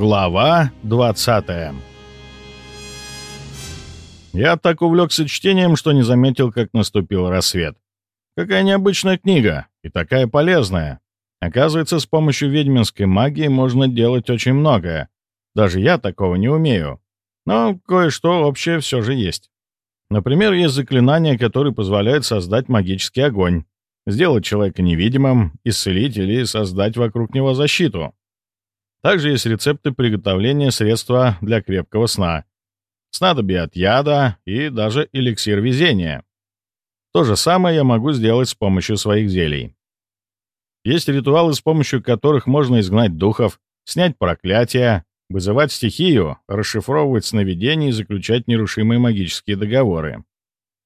Глава 20 Я так увлекся чтением, что не заметил, как наступил рассвет. Какая необычная книга, и такая полезная. Оказывается, с помощью ведьминской магии можно делать очень многое. Даже я такого не умею. Но кое-что общее все же есть. Например, есть заклинание, которое позволяет создать магический огонь, сделать человека невидимым, исцелить или создать вокруг него защиту. Также есть рецепты приготовления средства для крепкого сна, снадобья от яда и даже эликсир везения. То же самое я могу сделать с помощью своих зелий. Есть ритуалы, с помощью которых можно изгнать духов, снять проклятия, вызывать стихию, расшифровывать сновидения и заключать нерушимые магические договоры.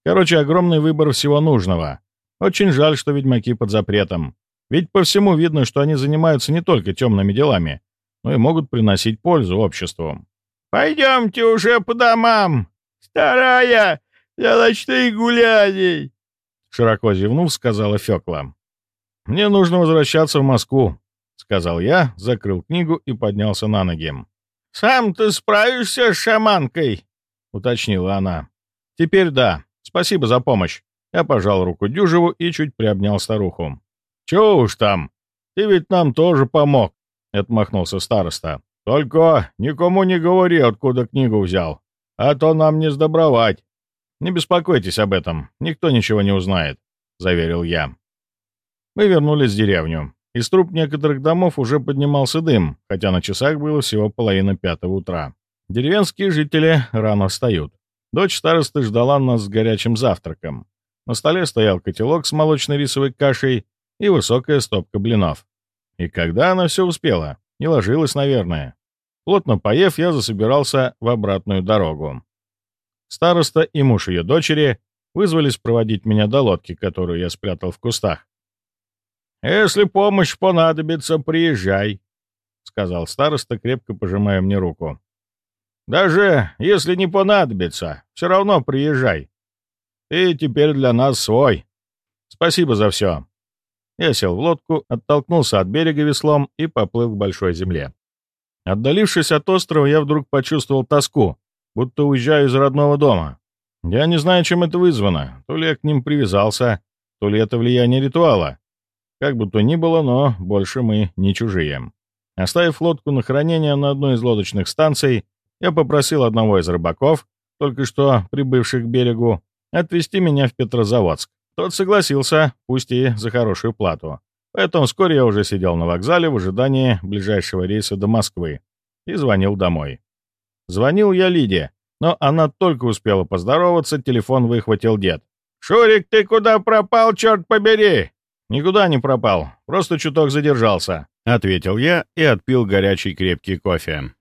Короче, огромный выбор всего нужного. Очень жаль, что ведьмаки под запретом. Ведь по всему видно, что они занимаются не только темными делами, но и могут приносить пользу обществу. «Пойдемте уже по домам! Старая для ночных гуляний!» Широко зевнув, сказала Фёкла. «Мне нужно возвращаться в Москву», — сказал я, закрыл книгу и поднялся на ноги. «Сам ты справишься с шаманкой?» — уточнила она. «Теперь да. Спасибо за помощь». Я пожал руку Дюжеву и чуть приобнял старуху. «Чего уж там? Ты ведь нам тоже помог. — отмахнулся староста. «Только никому не говори, откуда книгу взял, а то нам не сдобровать». «Не беспокойтесь об этом, никто ничего не узнает», — заверил я. Мы вернулись в деревню. Из труб некоторых домов уже поднимался дым, хотя на часах было всего половина пятого утра. Деревенские жители рано встают. Дочь старосты ждала нас с горячим завтраком. На столе стоял котелок с молочной рисовой кашей и высокая стопка блинов. И когда она все успела? Не ложилась, наверное. Плотно поев, я засобирался в обратную дорогу. Староста и муж ее дочери вызвались проводить меня до лодки, которую я спрятал в кустах. «Если помощь понадобится, приезжай», — сказал староста, крепко пожимая мне руку. «Даже если не понадобится, все равно приезжай. Ты теперь для нас свой. Спасибо за все. Я сел в лодку, оттолкнулся от берега веслом и поплыл к большой земле. Отдалившись от острова, я вдруг почувствовал тоску, будто уезжаю из родного дома. Я не знаю, чем это вызвано. То ли я к ним привязался, то ли это влияние ритуала. Как бы то ни было, но больше мы не чужие. Оставив лодку на хранение на одной из лодочных станций, я попросил одного из рыбаков, только что прибывших к берегу, отвезти меня в Петрозаводск. Тот согласился, пусть и за хорошую плату. Поэтому вскоре я уже сидел на вокзале в ожидании ближайшего рейса до Москвы и звонил домой. Звонил я Лиде, но она только успела поздороваться, телефон выхватил дед. «Шурик, ты куда пропал, черт побери?» «Никуда не пропал, просто чуток задержался», — ответил я и отпил горячий крепкий кофе.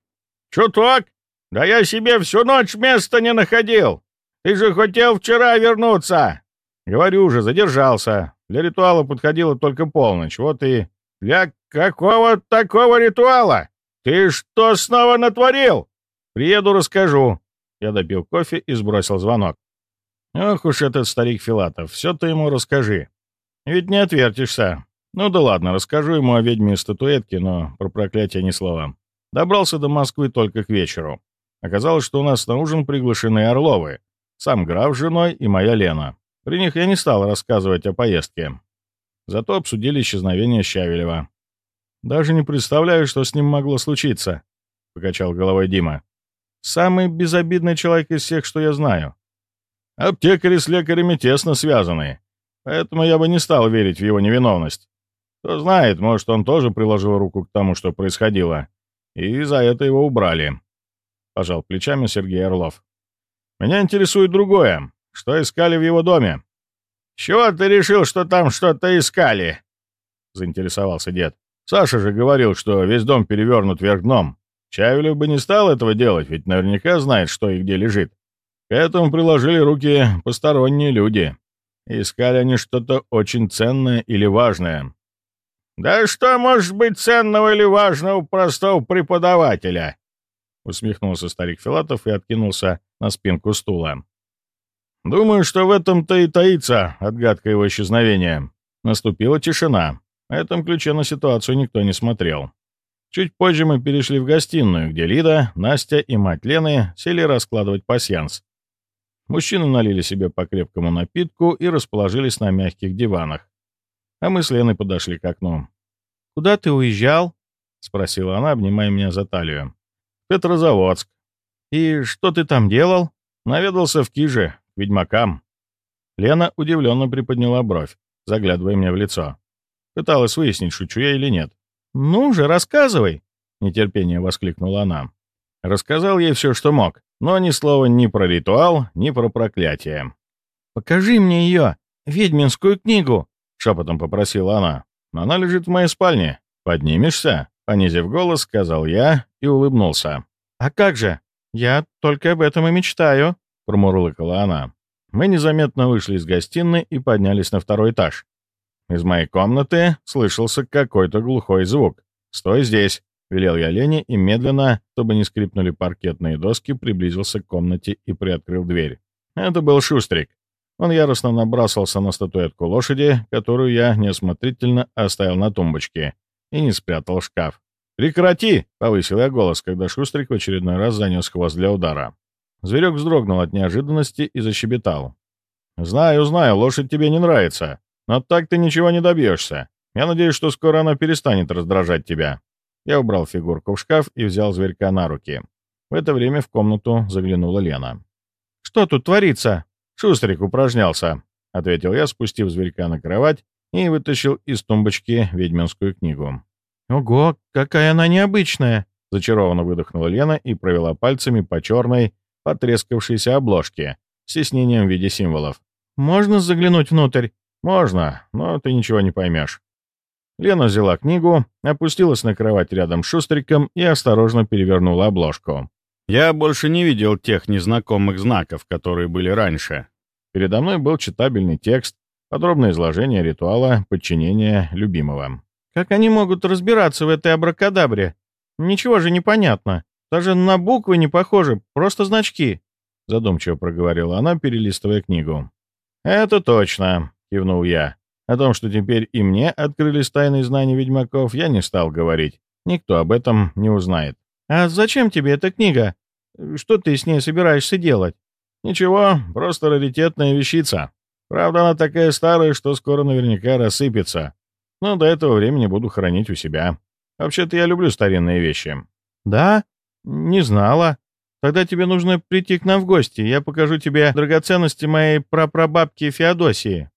«Чуток? Да я себе всю ночь места не находил! Ты же хотел вчера вернуться!» «Говорю же, задержался. Для ритуала подходила только полночь. Вот и...» «Для какого такого ритуала? Ты что снова натворил?» «Приеду, расскажу». Я допил кофе и сбросил звонок. «Ох уж этот старик Филатов, все ты ему расскажи. Ведь не отвертишься. Ну да ладно, расскажу ему о ведьме и статуэтке, но про проклятие ни слова. Добрался до Москвы только к вечеру. Оказалось, что у нас на ужин приглашены Орловы, сам граф с женой и моя Лена. При них я не стал рассказывать о поездке. Зато обсудили исчезновение Щавелева. «Даже не представляю, что с ним могло случиться», — покачал головой Дима. «Самый безобидный человек из всех, что я знаю. Аптекари с лекарями тесно связаны, поэтому я бы не стал верить в его невиновность. Кто знает, может, он тоже приложил руку к тому, что происходило, и за это его убрали», — пожал плечами Сергей Орлов. «Меня интересует другое. Что искали в его доме?» чего ты решил, что там что-то искали?» — заинтересовался дед. «Саша же говорил, что весь дом перевернут вверх дном. Чавелев бы не стал этого делать, ведь наверняка знает, что и где лежит. К этому приложили руки посторонние люди. Искали они что-то очень ценное или важное». «Да что может быть ценного или важного у простого преподавателя?» Усмехнулся старик Филатов и откинулся на спинку стула. Думаю, что в этом-то и таится отгадка его исчезновения. Наступила тишина. В этом ключе на ситуацию никто не смотрел. Чуть позже мы перешли в гостиную, где Лида, Настя и мать Лены сели раскладывать пасьянс. Мужчины налили себе по крепкому напитку и расположились на мягких диванах. А мы с Леной подошли к окну. «Куда ты уезжал?» — спросила она, обнимая меня за талию. «Петрозаводск». «И что ты там делал?» «Наведался в Киже, ведьмакам». Лена удивленно приподняла бровь, заглядывая мне в лицо. Пыталась выяснить, шучу я или нет. «Ну же, рассказывай!» — нетерпение воскликнула она. Рассказал ей все, что мог, но ни слова ни про ритуал, ни про проклятие. «Покажи мне ее, ведьминскую книгу!» — шепотом попросила она. «Она лежит в моей спальне. Поднимешься?» — понизив голос, сказал я и улыбнулся. «А как же? Я только об этом и мечтаю!» — промурлыкала она. Мы незаметно вышли из гостиной и поднялись на второй этаж. Из моей комнаты слышался какой-то глухой звук. «Стой здесь!» — велел я Лене и медленно, чтобы не скрипнули паркетные доски, приблизился к комнате и приоткрыл дверь. Это был Шустрик. Он яростно набрасывался на статуэтку лошади, которую я неосмотрительно оставил на тумбочке, и не спрятал в шкаф. «Прекрати!» — повысил я голос, когда Шустрик в очередной раз занес хвост для удара. Зверек вздрогнул от неожиданности и защебетал. «Знаю, знаю, лошадь тебе не нравится. Но так ты ничего не добьешься. Я надеюсь, что скоро она перестанет раздражать тебя». Я убрал фигурку в шкаф и взял зверька на руки. В это время в комнату заглянула Лена. «Что тут творится?» «Шустрик упражнялся», — ответил я, спустив зверька на кровать и вытащил из тумбочки ведьминскую книгу. «Ого, какая она необычная!» — зачарованно выдохнула Лена и провела пальцами по черной, потрескавшейся обложке с тиснением в виде символов. «Можно заглянуть внутрь?» «Можно, но ты ничего не поймешь». Лена взяла книгу, опустилась на кровать рядом с Шустриком и осторожно перевернула обложку. Я больше не видел тех незнакомых знаков, которые были раньше. Передо мной был читабельный текст, подробное изложение ритуала подчинения любимого. «Как они могут разбираться в этой абракадабре? Ничего же не понятно. Даже на буквы не похожи, просто значки», — задумчиво проговорила она, перелистывая книгу. «Это точно кивнул я. О том, что теперь и мне открылись тайные знания ведьмаков, я не стал говорить. Никто об этом не узнает. «А зачем тебе эта книга? Что ты с ней собираешься делать?» «Ничего, просто раритетная вещица. Правда, она такая старая, что скоро наверняка рассыпется. Но до этого времени буду хранить у себя. Вообще-то я люблю старинные вещи». «Да? Не знала. Тогда тебе нужно прийти к нам в гости. Я покажу тебе драгоценности моей прапрабабки Феодосии».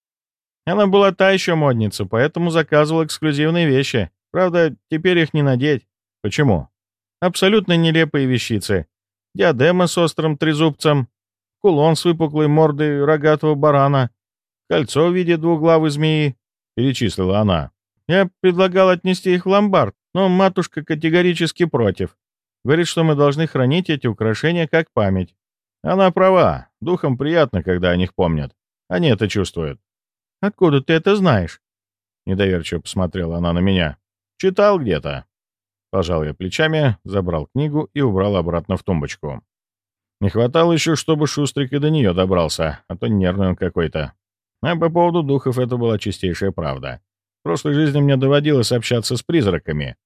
Она была та еще модница, поэтому заказывала эксклюзивные вещи. Правда, теперь их не надеть. Почему? Абсолютно нелепые вещицы. Диадема с острым трезубцем, кулон с выпуклой мордой рогатого барана, кольцо в виде двуглавой змеи, — перечислила она. Я предлагал отнести их в ломбард, но матушка категорически против. Говорит, что мы должны хранить эти украшения как память. Она права. Духам приятно, когда о них помнят. Они это чувствуют. Откуда ты это знаешь?» Недоверчиво посмотрела она на меня. «Читал где-то». Пожал я плечами, забрал книгу и убрал обратно в тумбочку. Не хватало еще, чтобы Шустрик и до нее добрался, а то нервный он какой-то. А по поводу духов это была чистейшая правда. В прошлой жизни мне доводилось общаться с призраками.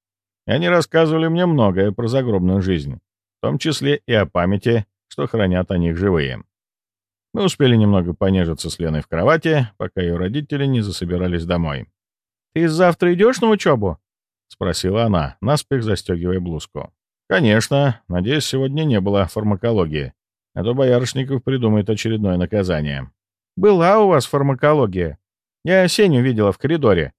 И они рассказывали мне многое про загробную жизнь, в том числе и о памяти, что хранят о них живые. Мы успели немного понежиться с Леной в кровати, пока ее родители не засобирались домой. «Ты завтра идешь на учебу?» — спросила она, наспех застегивая блузку. «Конечно. Надеюсь, сегодня не было фармакологии, а то Боярышников придумает очередное наказание». «Была у вас фармакология. Я Сеню видела в коридоре.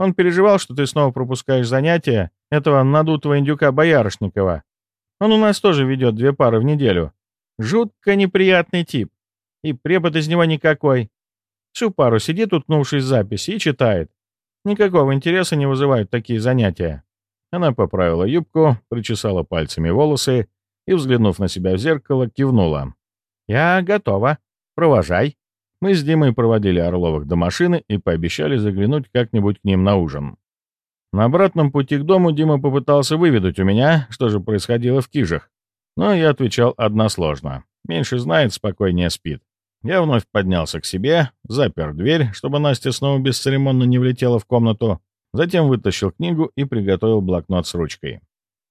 Он переживал, что ты снова пропускаешь занятия этого надутого индюка Боярышникова. Он у нас тоже ведет две пары в неделю. Жутко неприятный тип. И препод из него никакой. Всю пару сидит, уткнувшись в записи, и читает. Никакого интереса не вызывают такие занятия. Она поправила юбку, причесала пальцами волосы и, взглянув на себя в зеркало, кивнула. «Я готова. Провожай». Мы с Димой проводили Орловых до машины и пообещали заглянуть как-нибудь к ним на ужин. На обратном пути к дому Дима попытался выведать у меня, что же происходило в Кижах. Но я отвечал односложно. Меньше знает, спокойнее спит. Я вновь поднялся к себе, запер дверь, чтобы Настя снова бесцеремонно не влетела в комнату, затем вытащил книгу и приготовил блокнот с ручкой.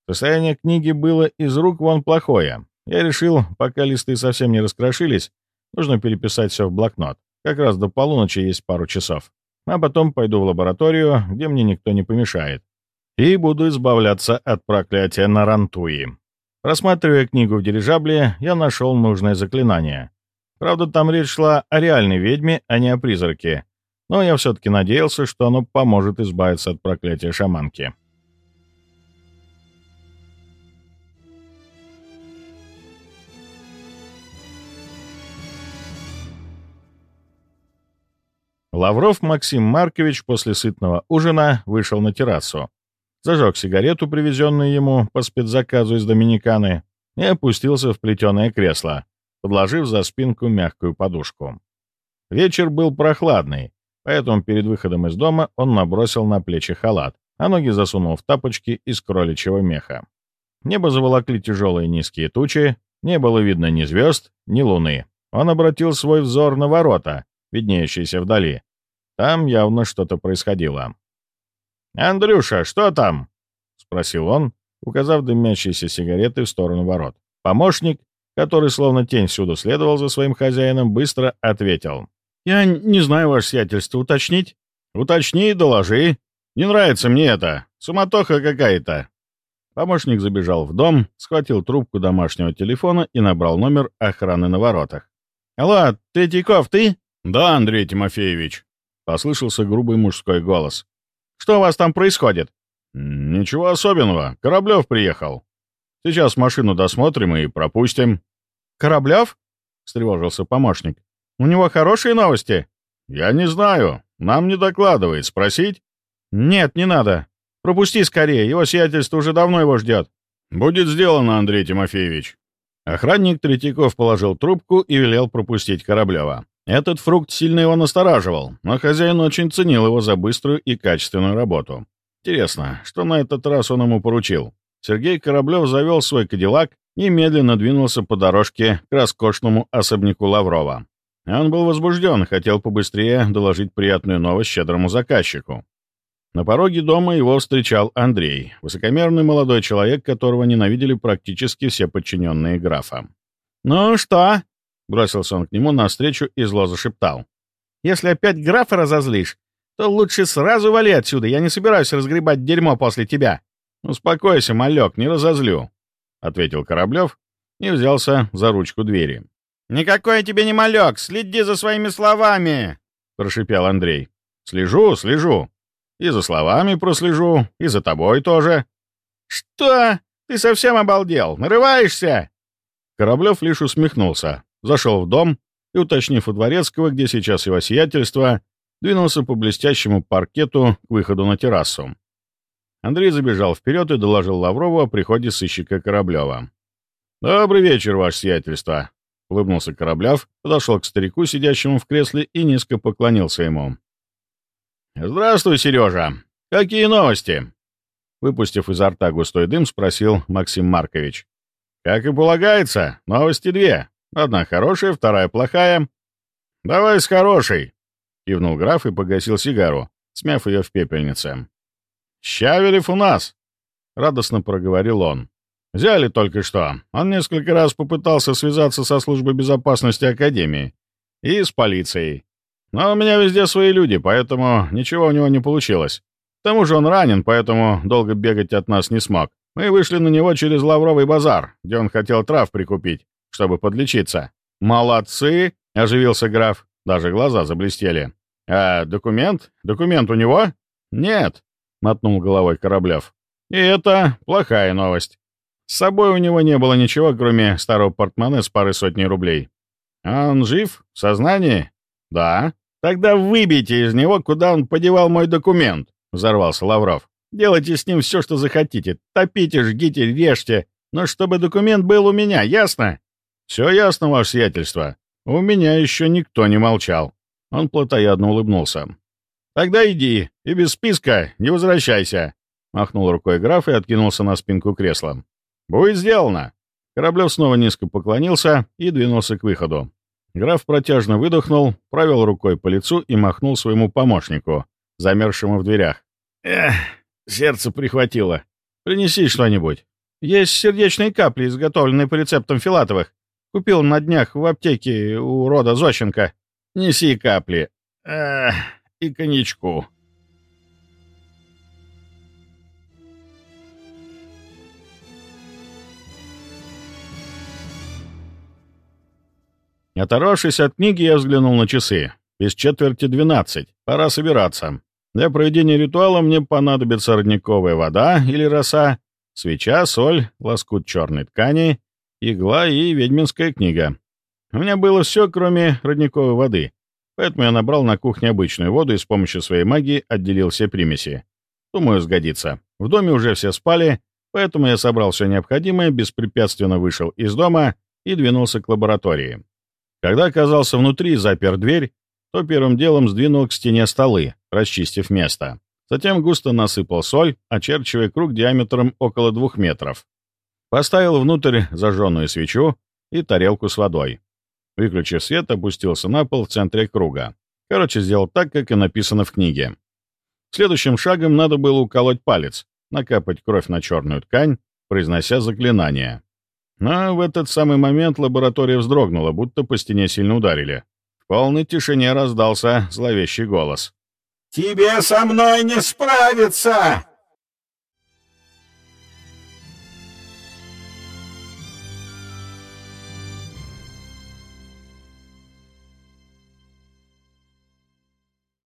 Состояние книги было из рук вон плохое. Я решил, пока листы совсем не раскрошились, нужно переписать все в блокнот. Как раз до полуночи есть пару часов. А потом пойду в лабораторию, где мне никто не помешает. И буду избавляться от проклятия Нарантуи. Рассматривая книгу в дирижабле, я нашел нужное заклинание. Правда, там речь шла о реальной ведьме, а не о призраке. Но я все-таки надеялся, что оно поможет избавиться от проклятия шаманки. Лавров Максим Маркович после сытного ужина вышел на террасу, зажег сигарету, привезенную ему по спецзаказу из Доминиканы, и опустился в плетеное кресло, подложив за спинку мягкую подушку. Вечер был прохладный, поэтому перед выходом из дома он набросил на плечи халат, а ноги засунул в тапочки из кроличьего меха. Небо заволокли тяжелые низкие тучи, не было видно ни звезд, ни луны. Он обратил свой взор на ворота, виднеющиеся вдали. Там явно что-то происходило. «Андрюша, что там?» — спросил он, указав дымящиеся сигареты в сторону ворот. Помощник, который словно тень всюду следовал за своим хозяином, быстро ответил. «Я не знаю, ваше сиятельство, уточнить?» «Уточни и доложи. Не нравится мне это. Суматоха какая-то». Помощник забежал в дом, схватил трубку домашнего телефона и набрал номер охраны на воротах. «Алло, Третьяков, ты?» «Да, Андрей Тимофеевич», — послышался грубый мужской голос. Что у вас там происходит?» «Ничего особенного. Кораблев приехал. Сейчас машину досмотрим и пропустим». «Кораблев?» — встревожился помощник. «У него хорошие новости?» «Я не знаю. Нам не докладывает. Спросить?» «Нет, не надо. Пропусти скорее. Его сиятельство уже давно его ждет». «Будет сделано, Андрей Тимофеевич». Охранник Третьяков положил трубку и велел пропустить Кораблева. Этот фрукт сильно его настораживал, но хозяин очень ценил его за быструю и качественную работу. Интересно, что на этот раз он ему поручил? Сергей Кораблев завел свой кадиллак и медленно двинулся по дорожке к роскошному особняку Лаврова. Он был возбужден, хотел побыстрее доложить приятную новость щедрому заказчику. На пороге дома его встречал Андрей, высокомерный молодой человек, которого ненавидели практически все подчиненные графа. «Ну что, Бросился он к нему навстречу и зло зашептал. «Если опять графа разозлишь, то лучше сразу вали отсюда, я не собираюсь разгребать дерьмо после тебя». «Успокойся, малек, не разозлю», — ответил Кораблев и взялся за ручку двери. «Никакой я тебе не малек, следи за своими словами!» — прошипел Андрей. «Слежу, слежу. И за словами прослежу, и за тобой тоже». «Что? Ты совсем обалдел? Нарываешься?» Кораблев лишь усмехнулся, зашел в дом и, уточнив у Дворецкого, где сейчас его сиятельство, двинулся по блестящему паркету к выходу на террасу. Андрей забежал вперед и доложил Лаврову о приходе сыщика Кораблева. «Добрый вечер, ваше сиятельство!» — улыбнулся Кораблев, подошел к старику, сидящему в кресле, и низко поклонился ему. «Здравствуй, Сережа! Какие новости?» Выпустив изо рта густой дым, спросил Максим Маркович. «Как и полагается, новости две. Одна хорошая, вторая плохая. «Давай с хорошей!» — кивнул граф и погасил сигару, смяв ее в пепельнице. «Щавелев у нас!» — радостно проговорил он. «Взяли только что. Он несколько раз попытался связаться со службой безопасности Академии и с полицией. Но у меня везде свои люди, поэтому ничего у него не получилось. К тому же он ранен, поэтому долго бегать от нас не смог. Мы вышли на него через Лавровый базар, где он хотел трав прикупить чтобы подлечиться». «Молодцы!» — оживился граф. Даже глаза заблестели. «А документ? Документ у него?» «Нет», — мотнул головой Кораблев. «И это плохая новость. С собой у него не было ничего, кроме старого портмоне с парой сотней рублей. Он жив? В сознании?» «Да». «Тогда выбейте из него, куда он подевал мой документ», — взорвался Лавров. «Делайте с ним все, что захотите. Топите, жгите, режьте. Но чтобы документ был у меня, ясно?» «Все ясно, ваше сиятельство. У меня еще никто не молчал». Он плотоядно улыбнулся. «Тогда иди, и без списка не возвращайся», — махнул рукой граф и откинулся на спинку кресла. «Будет сделано». Кораблев снова низко поклонился и двинулся к выходу. Граф протяжно выдохнул, провел рукой по лицу и махнул своему помощнику, замерзшему в дверях. «Эх, сердце прихватило. Принеси что-нибудь». Есть сердечные капли, изготовленные по рецептам Филатовых. Купил на днях в аптеке у рода Зощенко. Неси капли. Эх, и коньячку. Оторвавшись от книги, я взглянул на часы. Без четверти двенадцать. Пора собираться. Для проведения ритуала мне понадобится родниковая вода или роса, свеча, соль, лоскут черной ткани, игла и ведьминская книга. У меня было все, кроме родниковой воды, поэтому я набрал на кухне обычную воду и с помощью своей магии отделил все примеси. Думаю, сгодится. В доме уже все спали, поэтому я собрал все необходимое, беспрепятственно вышел из дома и двинулся к лаборатории. Когда оказался внутри и запер дверь, то первым делом сдвинул к стене столы, расчистив место. Затем густо насыпал соль, очерчивая круг диаметром около двух метров. Поставил внутрь зажженную свечу и тарелку с водой. Выключив свет, опустился на пол в центре круга. Короче, сделал так, как и написано в книге. Следующим шагом надо было уколоть палец, накапать кровь на черную ткань, произнося заклинание. Но в этот самый момент лаборатория вздрогнула, будто по стене сильно ударили. В полной тишине раздался зловещий голос. «Тебе со мной не справиться!